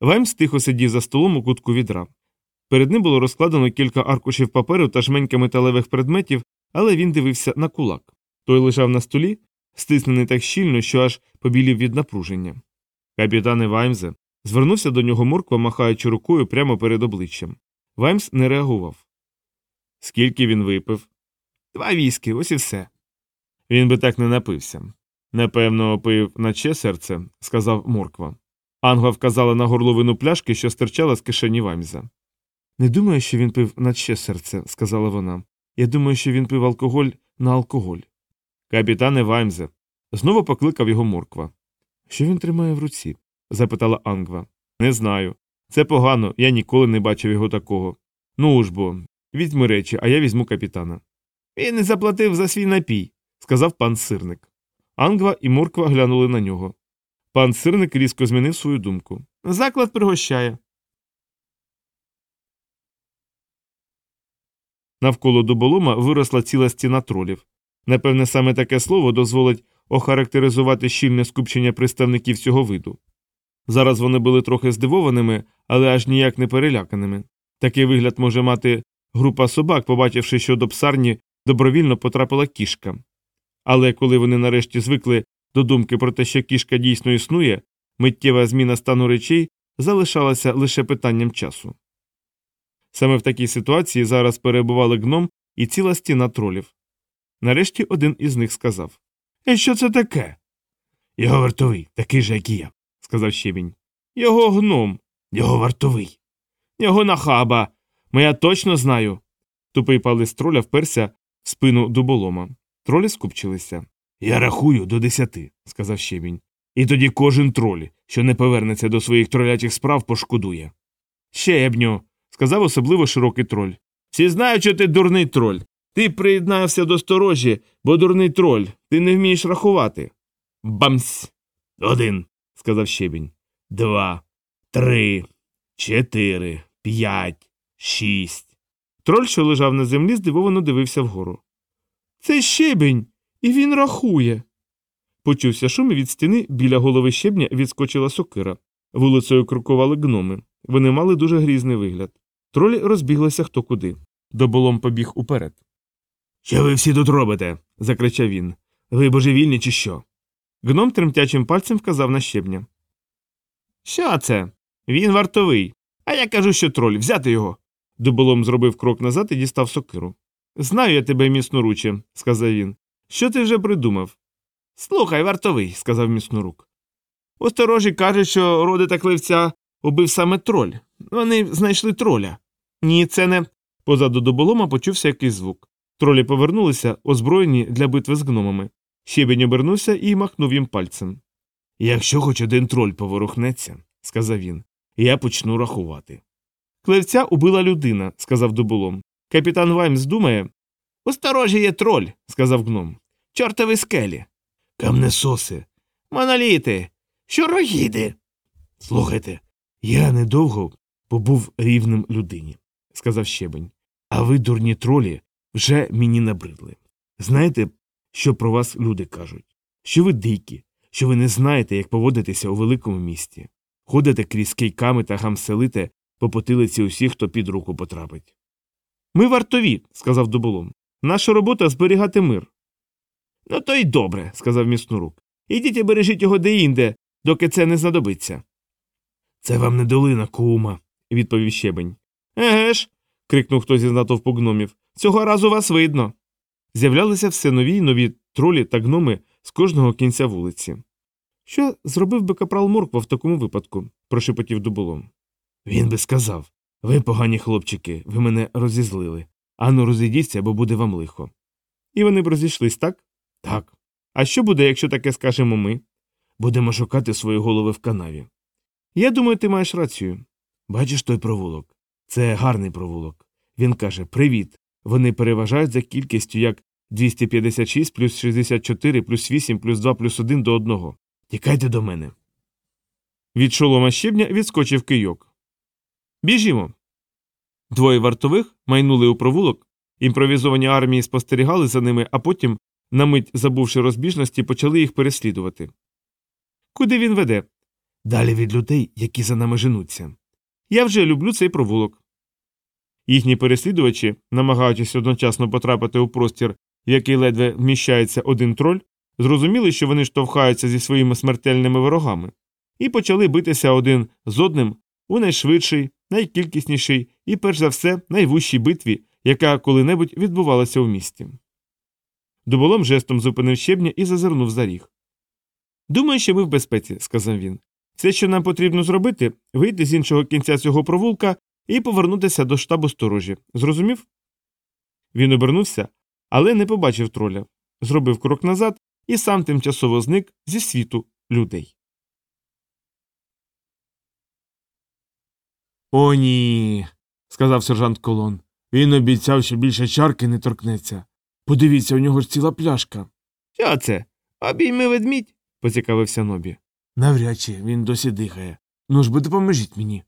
Ваймс тихо сидів за столом у кутку відра. Перед ним було розкладено кілька аркушів паперу та жменька металевих предметів, але він дивився на кулак. Той лежав на столі, стиснений так щільно, що аж побілів від напруження. Капітане Ваймзе звернувся до нього морква, махаючи рукою прямо перед обличчям. Ваймс не реагував. Скільки він випив? Два віскі, ось і все. Він би так не напився. Напевно, пив наче серце, сказав морква. Англа вказала на горловину пляшки, що стирчала з кишені Ваймза. Не думаю, що він пив наче серце, сказала вона. Я думаю, що він пив алкоголь на алкоголь. Капітане Ваймзе. Знову покликав його морква. Що він тримає в руці? запитала Ангва. Не знаю. Це погано, я ніколи не бачив його такого. Ну ж бо, візьми речі, а я візьму капітана. Він не заплатив за свій напій, сказав пан сирник. Ангва і морква глянули на нього. Пан сирник різко змінив свою думку. Заклад пригощає. Навколо дуболома виросла ціла стіна тролів. Напевне, саме таке слово дозволить охарактеризувати щільне скупчення представників цього виду. Зараз вони були трохи здивованими, але аж ніяк не переляканими. Такий вигляд може мати група собак, побачивши, що до псарні добровільно потрапила кішка. Але коли вони нарешті звикли до думки про те, що кішка дійсно існує, миттєва зміна стану речей залишалася лише питанням часу. Саме в такій ситуації зараз перебували гном і ціла стіна тролів. Нарешті один із них сказав «Е, Що це таке? Його вартовий, такий же, як і я, сказав щебінь. Його гном, його вартовий. Його нахаба. Моя точно знаю. Тупий палець троля вперся в спину дуболома. Тролі скупчилися. Я рахую до десяти, сказав щебінь. І тоді кожен троль, що не повернеться до своїх тролячих справ, пошкодує. Щебню, сказав особливо широкий троль. Всі знають, що ти дурний троль. Ти приєднався до сторожі, бо дурний троль, ти не вмієш рахувати. Бамсь. Один, сказав щебінь. Два, три, чотири, п'ять, шість. Троль, що лежав на землі, здивовано дивився вгору. Це щебінь, і він рахує. Почувся шум від стіни біля голови щебня відскочила сокира. Вулицею крокували гноми. Вони мали дуже грізний вигляд. Тролі розбіглися хто куди. Доболом побіг уперед. Що ви всі тут робите? закричав він. Ви божевільні, чи що? Гном тремтячим пальцем вказав на щебня. Що це? Він вартовий. А я кажу, що троль, взяти його. Дуболом зробив крок назад і дістав сокиру. Знаю я тебе, міцноруче, сказав він. Що ти вже придумав? Слухай, вартовий, сказав міцнорук. Осторожі кажуть, що роди та кливця убив саме троль. Вони знайшли троля. Ні, це не. Позаду доболома почувся якийсь звук. Тролі повернулися, озброєні для битви з гномами. Щебень обернувся і махнув їм пальцем. Якщо хоч один троль поворухнеться, сказав він, я почну рахувати. Клевця убила людина, сказав дуболом. Капітан Ваймс думає. Осторожі є троль, сказав гном. Чортові скелі. Камнесоси, моноліти, щурогіди. Слухайте, я недовго побув рівним людині, сказав щебень. А ви, дурні тролі, вже мені набридли. Знаєте, що про вас люди кажуть? Що ви дикі, що ви не знаєте, як поводитися у великому місті. Ходите крізь кейками та гамселите по потилиці усіх, хто під руку потрапить. Ми вартові, сказав дуболом. Наша робота зберігати мир. Ну, то й добре, сказав міцнорук. Ідіть і бережіть його деінде, доки це не знадобиться. Це вам не долина, кума, відповів щебень. Еге ж. крикнув хтось із натовпу гномів. Цього разу вас видно. З'являлися все нові й нові тролі та гноми з кожного кінця вулиці. Що зробив би капрал Морква в такому випадку? прошепотів дуболом. Він би сказав ви, погані хлопчики, ви мене розізлили. Ану, розійдіться, бо буде вам лихо. І вони б розійшлись, так? Так. А що буде, якщо таке скажемо ми? Будемо шукати свої голови в канаві. Я думаю, ти маєш рацію. Бачиш той провулок? Це гарний провулок. Він каже Привіт. Вони переважають за кількістю як 256 плюс 64 плюс 8 плюс 2 плюс 1 до 1. Тікайте до мене. Від шолома щебня відскочив кийок. Біжімо. Двоє вартових майнули у провулок, імпровізовані армії спостерігали за ними, а потім, на мить забувши розбіжності, почали їх переслідувати. Куди він веде? далі від людей, які за нами женуться. Я вже люблю цей провулок. Їхні переслідувачі, намагаючись одночасно потрапити у простір, в який ледве вміщається один троль, зрозуміли, що вони штовхаються зі своїми смертельними ворогами, і почали битися один з одним у найшвидшій, найкількіснішій і, перш за все, найвужчій битві, яка коли-небудь відбувалася у місті. Дуболом жестом зупинив щебня і зазирнув за ріг. Думаю, що ви в безпеці, сказав він. Все, що нам потрібно зробити, вийти з іншого кінця цього провулка і повернутися до штабу сторожі. Зрозумів? Він обернувся, але не побачив троля, зробив крок назад і сам тимчасово зник зі світу людей. О, ні, сказав сержант Колон. Він обіцяв, що більше чарки не торкнеться. Подивіться, у нього ж ціла пляшка. Що це? Обійми ведмідь? поцікавився Нобі. Навряд чи він досі дихає. Ну ж бо допоможіть мені.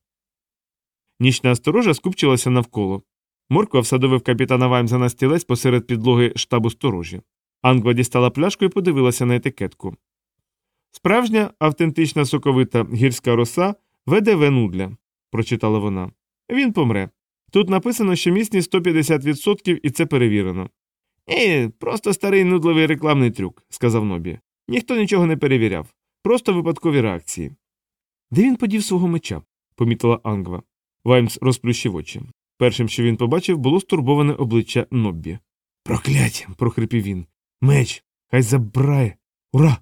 Нічна сторожа скупчилася навколо. Морква всадовив капітана Ваймза на стілець посеред підлоги штабу сторожі. Ангва дістала пляшку і подивилася на етикетку. Справжня автентична соковита гірська роса веде венудля, прочитала вона. Він помре. Тут написано, що міцність 150% і це перевірено. Е, просто старий нудливий рекламний трюк, сказав Нобі. Ніхто нічого не перевіряв. Просто випадкові реакції. Де він подів свого меча? помітила Ангва. Ваймс розплющив очі. Першим, що він побачив, було стурбоване обличчя Ноббі. Прокляття. прохрипів він. Меч. Хай забирає. Ура!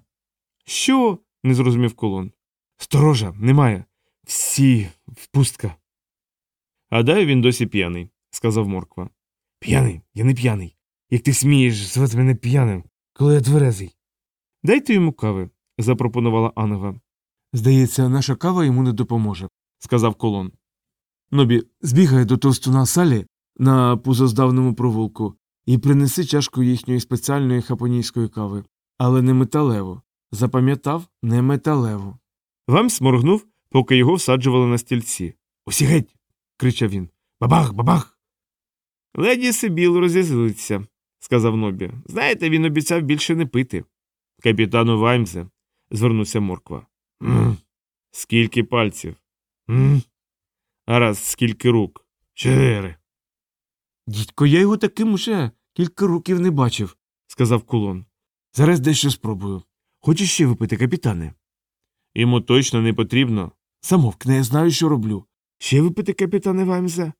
Що? не зрозумів колон. Сторожа, немає. Всі впустка. Гадаю, він досі п'яний, сказав Морква. П'яний, я не п'яний. Як ти смієш звати мене п'яним, коли я тверезий. Дайте йому кави, запропонувала Ангва. Здається, наша кава йому не допоможе, сказав колон. Нобі, збігай до товстуна салі на пузоздавному провулку і принеси чашку їхньої спеціальної хапонійської кави, але не металеву. Запам'ятав не металеву. Вам сморгнув, поки його всаджували на стільці. Усі геть. кричав він. Бабах, бабах. Леді Сибіл розізлиться, сказав Нобі. Знаєте, він обіцяв більше не пити. Капітану Ваймзе, звернувся Морква. М. Скільки пальців? М. Гаразд, скільки рук? Чотири. Дідько, я його таким уже кілька років не бачив, сказав кулон. Зараз дещо спробую. Хочеш ще випити, капітане? Йому точно не потрібно. Замовкни, я знаю, що роблю. Ще випити, капітане Ваймзе?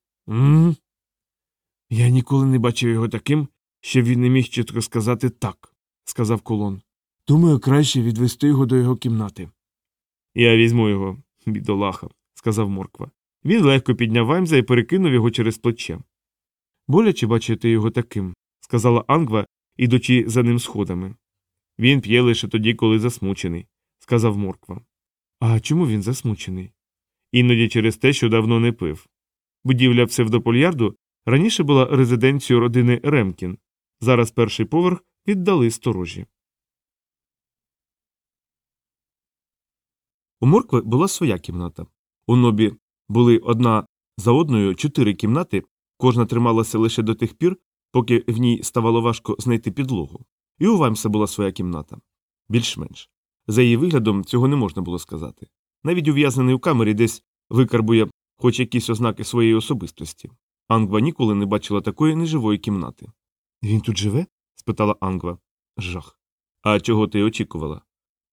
Я ніколи не бачив його таким, щоб він не міг чітко сказати так, сказав колон. Думаю, краще відвести його до його кімнати. Я візьму його, бідолаха, сказав Морква. Він легко підняв Ваймза і перекинув його через плече. Боляче бачити його таким, сказала Ангва, ідучи за ним сходами. Він п'є лише тоді, коли засмучений, сказав Морква. А чому він засмучений? Іноді через те, що давно не пив. Будівля псевдопольярду раніше була резиденцією родини Ремкін. Зараз перший поверх віддали сторожі. У Моркви була своя кімната. У нобі були одна за одною чотири кімнати, кожна трималася лише до тих пір, поки в ній ставало важко знайти підлогу. І у Ваймса була своя кімната. Більш-менш. За її виглядом цього не можна було сказати. Навіть ув'язнений у камері десь викарбує хоч якісь ознаки своєї особистості. Ангва ніколи не бачила такої неживої кімнати. Він тут живе? спитала Ангва. Жах. А чого ти очікувала?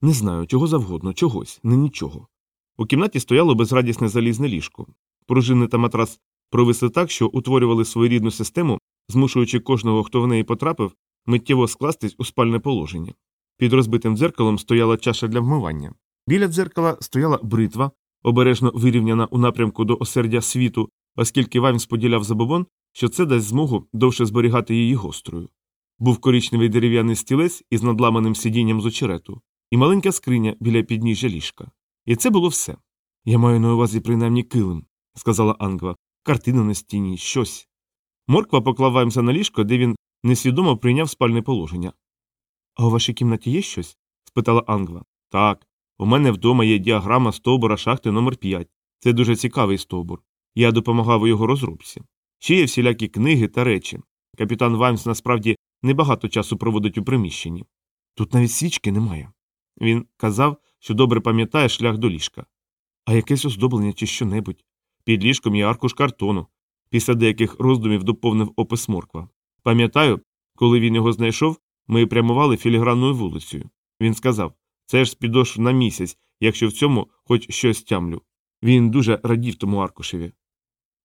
Не знаю, чого завгодно, чогось, не нічого. У кімнаті стояло безрадісне залізне ліжко. Пружини та матрас провисли так, що утворювали своєрідну систему, змушуючи кожного, хто в неї потрапив, миттєво скластись у спальне положення. Під розбитим дзеркалом стояла чаша для вмивання. Біля дзеркала стояла бритва, обережно вирівняна у напрямку до осердя світу, оскільки Ваймс поділяв забобон, що це дасть змогу довше зберігати її гострою. Був коричневий дерев'яний стілець із надламаним сидінням з очерету, і маленька скриня біля підніжжя ліжка. І це було все. Я маю на увазі принаймні килим, сказала Ангва, картина на стіні, щось. Морква поклав Ваймса на ліжко, де він несвідомо прийняв спальне положення. А у вашій кімнаті є щось? спитала Ангва. Так. У мене вдома є діаграма стовбура шахти номер 5 Це дуже цікавий стовбур. Я допомагав у його розробці. Ще є всілякі книги та речі. Капітан Ваймс насправді небагато часу проводить у приміщенні. Тут навіть свічки немає. Він казав, що добре пам'ятає шлях до ліжка. а якесь оздоблення чи що-небудь. Під ліжком є аркуш картону. Після деяких роздумів доповнив опис морква. Пам'ятаю, коли він його знайшов, ми прямували філігранною вулицею. Він сказав це ж з підошв на місяць, якщо в цьому хоч щось тямлю. Він дуже радів тому аркушеві.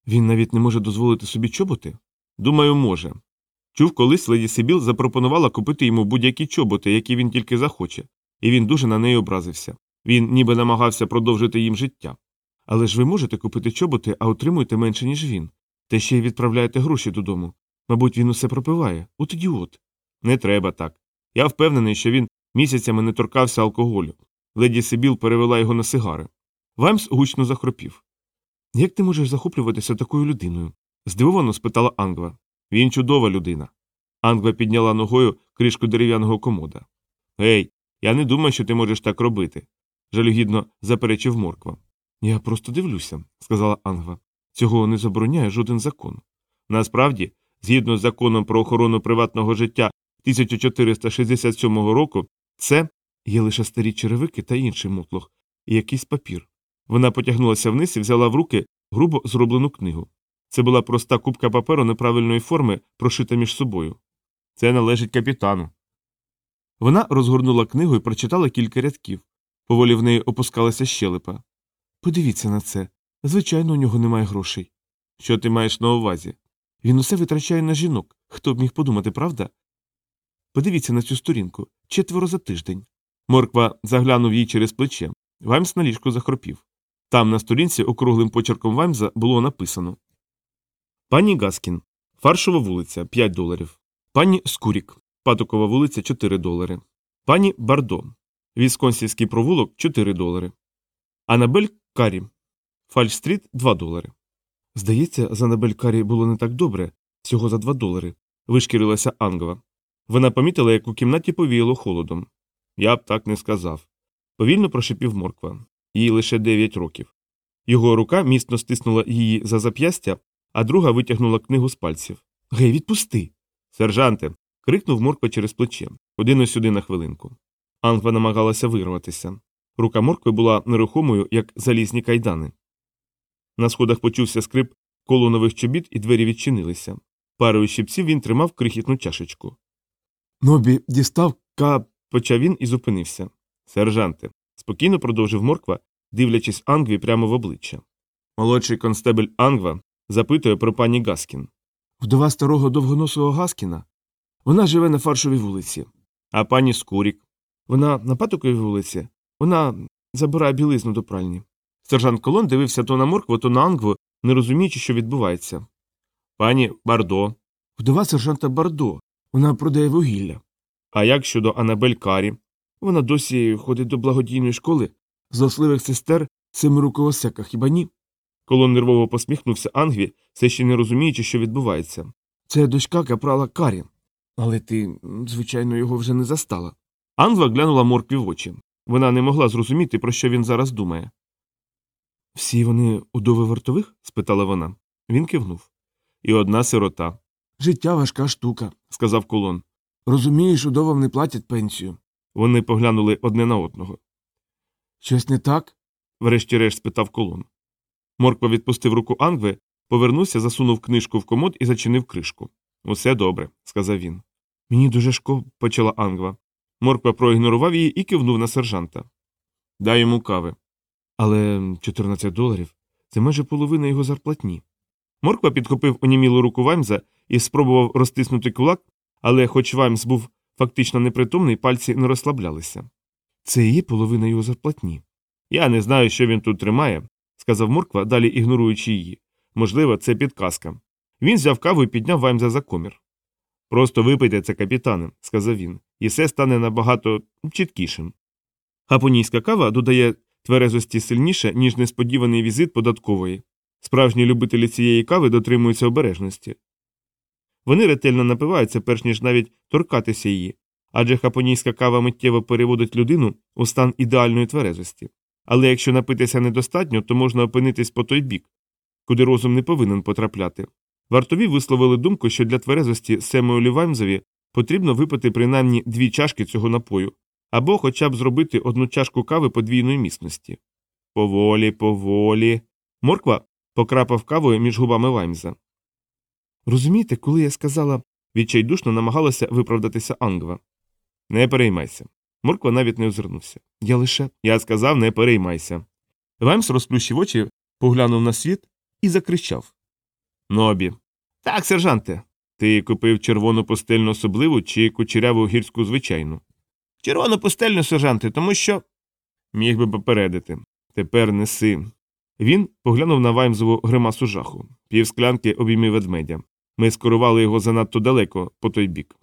Він навіть не може дозволити собі чоботи? Думаю, може. Чув, колись леді Сибіл запропонувала купити йому будь-які чоботи, які він тільки захоче, і він дуже на неї образився. Він ніби намагався продовжити їм життя. Але ж ви можете купити чоботи, а отримуєте менше, ніж він. Та ще й відправляєте гроші додому. Мабуть, він усе пропиває. От ідіот. Не треба так. Я впевнений, що він місяцями не торкався алкоголю. Леді Сибіл перевела його на сигари. Ваймс гучно захропів. Як ти можеш захоплюватися такою людиною? здивовано спитала Ангва. Він чудова людина. Ангва підняла ногою кришку дерев'яного комода. Гей, я не думаю, що ти можеш так робити, жалюгідно заперечив морква. Я просто дивлюся, сказала Ангва. Цього не забороняє жоден закон. Насправді, згідно з законом про охорону приватного життя 1467 року, це є лише старі черевики та інший мотлох, і якийсь папір. Вона потягнулася вниз і взяла в руки грубо зроблену книгу. Це була проста кубка паперу неправильної форми, прошита між собою. Це належить капітану. Вона розгорнула книгу і прочитала кілька рядків. Поволі в неї опускалася щелепа. Подивіться на це. Звичайно, у нього немає грошей. Що ти маєш на увазі? Він усе витрачає на жінок. Хто б міг подумати, правда? Подивіться на цю сторінку четверо за тиждень. Морква заглянув їй через плече. Ваймс на ліжку захропів. Там на сторінці округлим почерком Ваймза було написано Пані Гаскін, Фаршова вулиця 5 доларів. Пані Скурік, Патокова вулиця 4 долари. Пані Бардо, Вісконсівський провулок 4 долари. Анабель Карі, Фальш-стріт 2 долари. Здається, з Анабель Карі було не так добре, всього за 2 долари, вишкірилася Анґва. Вона помітила, як у кімнаті повіяло холодом. Я б так не сказав. Повільно прошипів Морква. Їй лише 9 років. Його рука міцно стиснула її за зап'ястя, а друга витягнула книгу з пальців. Гей, відпусти. Сержанте. крикнув морква через плече. Один сюди на хвилинку. Ангва намагалася вирватися. Рука моркви була нерухомою, як залізні кайдани. На сходах почувся скрип колонових чобіт, і двері відчинилися. Парою щипців він тримав крихітну чашечку. Нобі дістав ка. Почав він і зупинився. Сержанте, спокійно продовжив морква, дивлячись Ангві прямо в обличчя. Молодший констебель Ангва запитує про пані Гаскін. Вдова старого довгоносого Гаскіна. Вона живе на фаршовій вулиці. А пані Скурік. Вона на патоковій вулиці. Вона забирає білизну до пральні. Сержант Колон дивився то на моркву, то на Ангву, не розуміючи, що відбувається. Пані Бардо. Вдова сержанта Бардо. Вона продає вугілля. А як щодо Анабель Карі? Вона досі ходить до благодійної школи злосливих сестер Семирукого сека, хіба ні? Колон нервово посміхнувся Ангві, все ще не розуміючи, що відбувається. Це дочка капрала Карі. Але ти, звичайно, його вже не застала. Ангва глянула моркві в очі. Вона не могла зрозуміти, про що він зараз думає. Всі вони удови вартових? спитала вона. Він кивнув. І одна сирота. Життя важка штука, сказав колон. Розумієш, удовам не платять пенсію. Вони поглянули одне на одного. Щось не так? врешті-решт спитав колон. Морква відпустив руку Ангви, повернувся, засунув книжку в комод і зачинив кришку. Усе добре, сказав він. Мені дуже шко, почала Ангва. Морква проігнорував її і кивнув на сержанта. Дай йому кави. Але 14 доларів це майже половина його зарплатні. Морква підхопив онімілу руку Ваймза і спробував розтиснути кулак, але, хоч Ваймс був фактично непритомний, пальці не розслаблялися. Це є половина його зарплатні. Я не знаю, що він тут тримає, сказав Морква, далі ігноруючи її. Можливо, це підказка. Він взяв каву і підняв Ваймза за комір. Просто випийте це, капітане, сказав він, і все стане набагато чіткішим. Хапонійська кава додає тверезості сильніше, ніж несподіваний візит податкової. Справжні любителі цієї кави дотримуються обережності. Вони ретельно напиваються, перш ніж навіть торкатися її, адже хапонійська кава миттєво переводить людину у стан ідеальної тверезості. Але якщо напитися недостатньо, то можна опинитись по той бік, куди розум не повинен потрапляти. Вартові висловили думку, що для тверезості Семуелю Ваймзові потрібно випити принаймні дві чашки цього напою, або хоча б зробити одну чашку кави подвійної міцності. Поволі, поволі. Морква покрапав кавою між губами Ваймза. Розумієте, коли я сказала, відчайдушно намагалася виправдатися Ангва. Не переймайся. Морква навіть не озирнувся. Я лише. Я сказав, не переймайся. Ваймс розплющив очі, поглянув на світ і закричав. Нобі. Так, сержанте. Ти купив червону пустельну особливу чи кучеряву гірську звичайну? Червону пустельну, сержанте, тому що. Міг би попередити. Тепер неси. Він поглянув на Ваймзову гримасу жаху. Півсклянки обійми ведмедя. Ми скорували його занадто далеко, по той бік.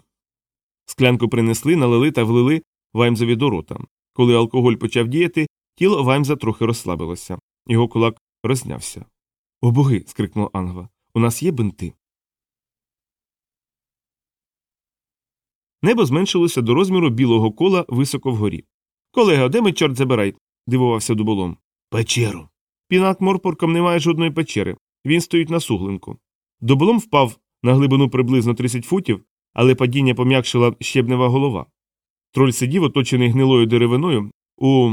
Склянку принесли, налили та влили Ваймзові до рота. Коли алкоголь почав діяти, тіло Ваймза трохи розслабилося. Його кулак рознявся. О боги. скрикнув Ангва. У нас є бинти. Небо зменшилося до розміру білого кола високо вгорі. Колега, де ми, чорт забирай? дивувався дуболом. Печеру. Пінак морпорком немає жодної печери. Він стоїть на суглинку. Дуболом впав на глибину приблизно 30 футів, але падіння пом'якшила щебнева голова. Троль сидів, оточений гнилою деревиною у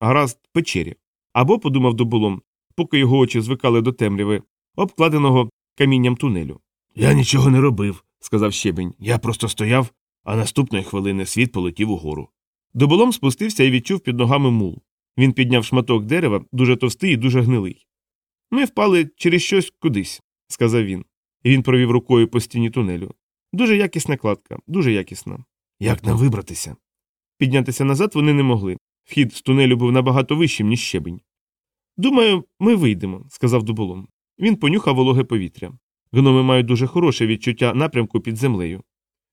гаразд печері. Або, подумав дуболом, поки його очі звикали до темряви, обкладеного камінням тунелю. Я нічого не робив, сказав щебень. Я просто стояв, а наступної хвилини світ полетів угору. Доболом спустився і відчув під ногами мул. Він підняв шматок дерева, дуже товстий і дуже гнилий. Ми впали через щось кудись, сказав він. І він провів рукою по стіні тунелю. Дуже якісна кладка, дуже якісна. Як нам вибратися? Піднятися назад вони не могли. Вхід з тунелю був набагато вищим, ніж щебень. Думаю, ми вийдемо, сказав дуболом. Він понюхав вологе повітря. Гноми мають дуже хороше відчуття напрямку під землею.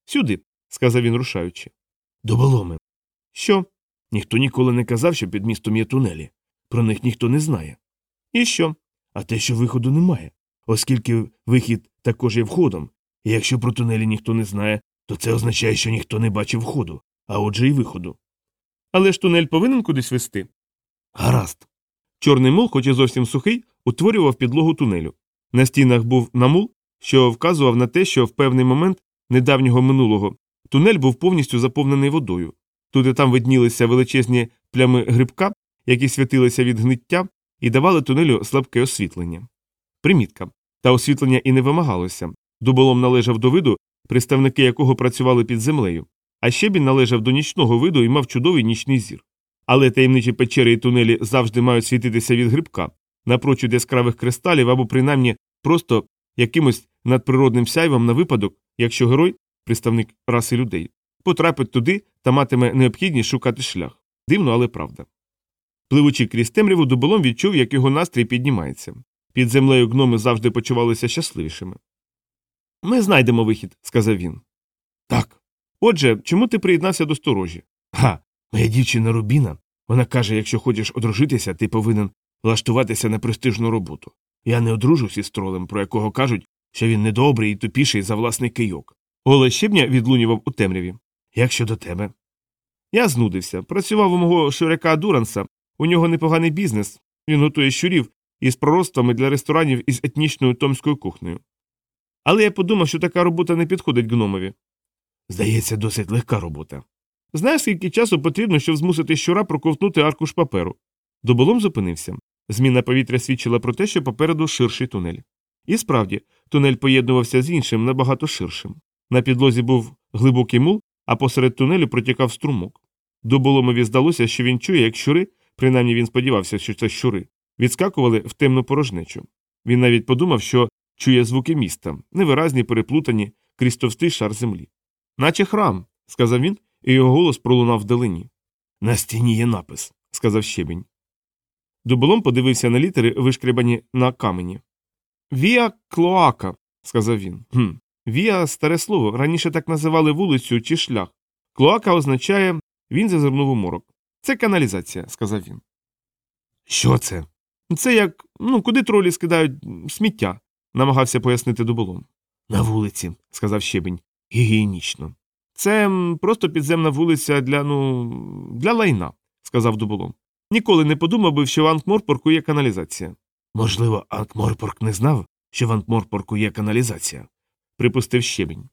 Сюди, сказав він, рушаючи. Дуболоме. Що? Ніхто ніколи не казав, що під містом є тунелі. Про них ніхто не знає. І що? А те, що виходу немає. Оскільки вихід також є входом, і якщо про тунелі ніхто не знає, то це означає, що ніхто не бачив входу, а отже і виходу. Але ж тунель повинен кудись вести. Гаразд. Чорний мул, хоч і зовсім сухий, утворював підлогу тунелю. На стінах був намул, що вказував на те, що в певний момент недавнього минулого тунель був повністю заповнений водою. Тут і там виднілися величезні плями грибка, які світилися від гниття і давали тунелю слабке освітлення. Примітка. Та освітлення і не вимагалося. Дуболом належав до виду, представники якого працювали під землею, а щебінь належав до нічного виду і мав чудовий нічний зір. Але таємничі печери і тунелі завжди мають світитися від грибка, напрочуд яскравих кристалів або принаймні просто якимось надприродним сяйвом на випадок, якщо герой, представник раси людей, потрапить туди та матиме необхідність шукати шлях. Дивно, але правда. Пливучи крізь темряву, дуболом відчув, як його настрій піднімається. Під землею гноми завжди почувалися щасливішими. Ми знайдемо вихід, сказав він. Так. Отже, чому ти приєднався до сторожі? Га, моя дівчина Рубіна. Вона каже, якщо хочеш одружитися, ти повинен влаштуватися на престижну роботу. Я не одружусь із тролем, про якого кажуть, що він недобрий і тупіший за власний кийок. Голос щебня відлунював у темряві. Як щодо тебе? Я знудився. Працював у мого ширяка Дуранса. У нього непоганий бізнес. Він готує щурів із пророцтвами для ресторанів із етнічною томською кухнею. Але я подумав, що така робота не підходить гномові. Здається, досить легка робота. Знаєш, скільки часу потрібно, щоб змусити щура проковтнути аркуш паперу? Доболом зупинився. Зміна повітря свідчила про те, що попереду ширший тунель. І справді, тунель поєднувався з іншим, набагато ширшим. На підлозі був глибокий мул, а посеред тунелю протікав струмок. Доболомові здалося, що він чує, як щури, принаймні він сподівався, що це щури, відскакували в темну порожнечу. Він навіть подумав, що чує звуки міста, невиразні, переплутані крізь товстий шар землі. Наче храм, сказав він, і його голос пролунав вдалині. На стіні є напис, сказав щебінь. Дуболом подивився на літери, вишкребані на камені. Віа Клоака, сказав він. «Хм, Віа старе слово. Раніше так називали вулицю чи шлях. Клоака означає він зазирнув у морок. Це каналізація, сказав він. Що це? Це як ну, куди тролі скидають сміття, намагався пояснити дуболом. На вулиці, сказав щебень. Гігієнічно. Це просто підземна вулиця для ну для лайна, сказав дуболом. Ніколи не подумав би, що в Анкморпорку є каналізація. Можливо, Анкморпорк не знав, що в Анкморпорку є каналізація, припустив щебінь.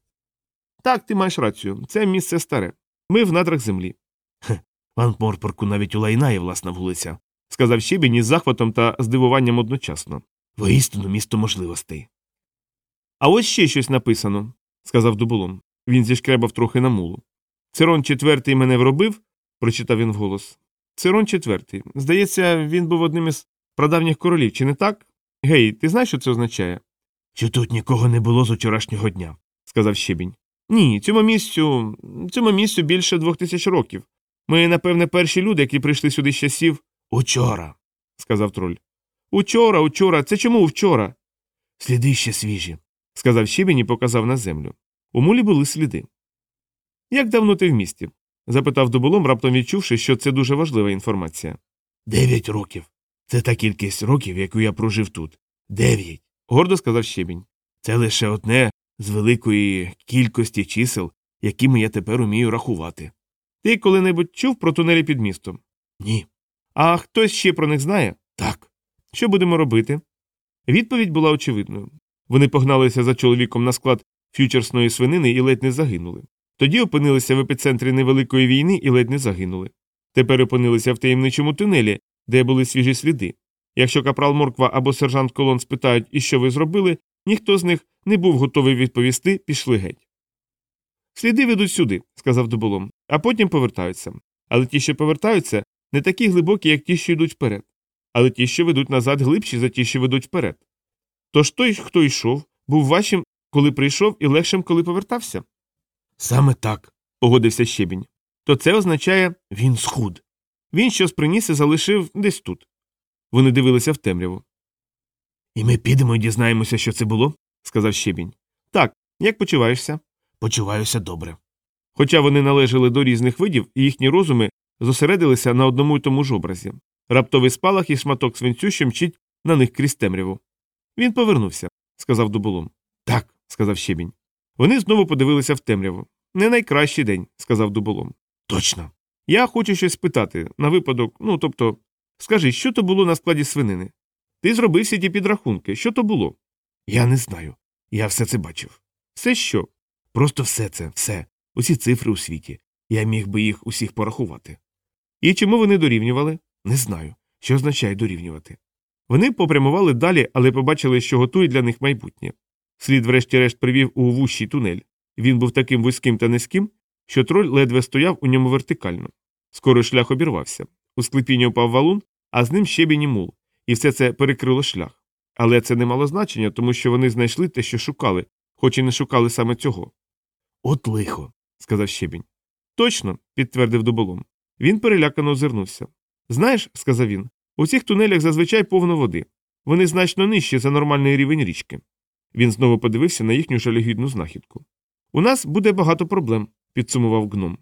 Так, ти маєш рацію. Це місце старе. Ми в надрах землі. Хе, в Анкморпорку навіть у лайна власна вулиця, сказав щебінь із захватом та здивуванням одночасно. Воістину місто можливостей. А ось ще щось написано, сказав Дуболом. Він зішкребав трохи на мулу. Цирон четвертий мене вробив, прочитав він вголос. Цирон четвертий. Здається, він був одним із прадавніх королів, чи не так? Гей, ти знаєш, що це означає? Що тут нікого не було з вчорашнього дня, сказав щебінь. Ні, цьому місцю цьому місцю більше двох тисяч років. Ми, напевне, перші люди, які прийшли сюди з часів. Учора, сказав троль. Учора, учора, це чому вчора? Сліди ще свіжі, сказав щебінь і показав на землю. У мулі були сліди. Як давно ти в місті? запитав дуболом, раптом відчувши, що це дуже важлива інформація. Дев'ять років. Це та кількість років, яку я прожив тут. Дев'ять. Гордо сказав щебінь. Це лише одне з великої кількості чисел, якими я тепер умію рахувати. Ти коли-небудь чув про тунелі під містом? Ні. А хтось ще про них знає? Так. Що будемо робити? Відповідь була очевидною. Вони погналися за чоловіком на склад ф'ючерсної свинини і ледь не загинули. Тоді опинилися в епіцентрі невеликої війни і ледь не загинули. Тепер опинилися в таємничому тунелі, де були свіжі сліди. Якщо капрал Морква або сержант Колон спитають, і що ви зробили, ніхто з них не був готовий відповісти, пішли геть. Сліди ведуть сюди, сказав Дуболом, а потім повертаються. Але ті, що повертаються, не такі глибокі, як ті, що йдуть вперед. Але ті, що ведуть назад, глибші за ті, що ведуть вперед. Тож той, хто йшов, був важчим, коли прийшов, і легшим, коли повертався. Саме так, погодився щебінь. То це означає він схуд. Він щось приніс і залишив десь тут. Вони дивилися в темряву. І ми підемо і дізнаємося, що це було, сказав щебінь. Так, як почуваєшся? Почуваюся добре. Хоча вони належали до різних видів, і їхні розуми зосередилися на одному й тому ж образі. Раптовий спалах і шматок свинцю, що мчить на них крізь темряву. Він повернувся, сказав дуболом. Так, сказав щебінь. Вони знову подивилися в темряву. Не найкращий день, сказав дуболом. Точно. Я хочу щось спитати, на випадок, ну тобто, скажи, що то було на складі свинини? Ти зробив всі ті підрахунки. Що то було? Я не знаю. Я все це бачив. Все що? Просто все це, все, усі цифри у світі. Я міг би їх усіх порахувати. І чому вони дорівнювали? Не знаю, що означає дорівнювати. Вони попрямували далі, але побачили, що готує для них майбутнє. Слід, врешті-решт, привів у вущий тунель. Він був таким вузьким та низьким, що троль ледве стояв у ньому вертикально. Скоро шлях обірвався. У склепіння впав валун, а з ним щебінь і мул, і все це перекрило шлях. Але це не мало значення, тому що вони знайшли те, що шукали, хоч і не шукали саме цього. От лихо, сказав щебінь. Точно, підтвердив дуболом. Він перелякано озирнувся. Знаєш, сказав він, у цих тунелях зазвичай повно води. Вони значно нижчі за нормальний рівень річки. Він знову подивився на їхню жалюгідну знахідку. У нас буде багато проблем, підсумував гном.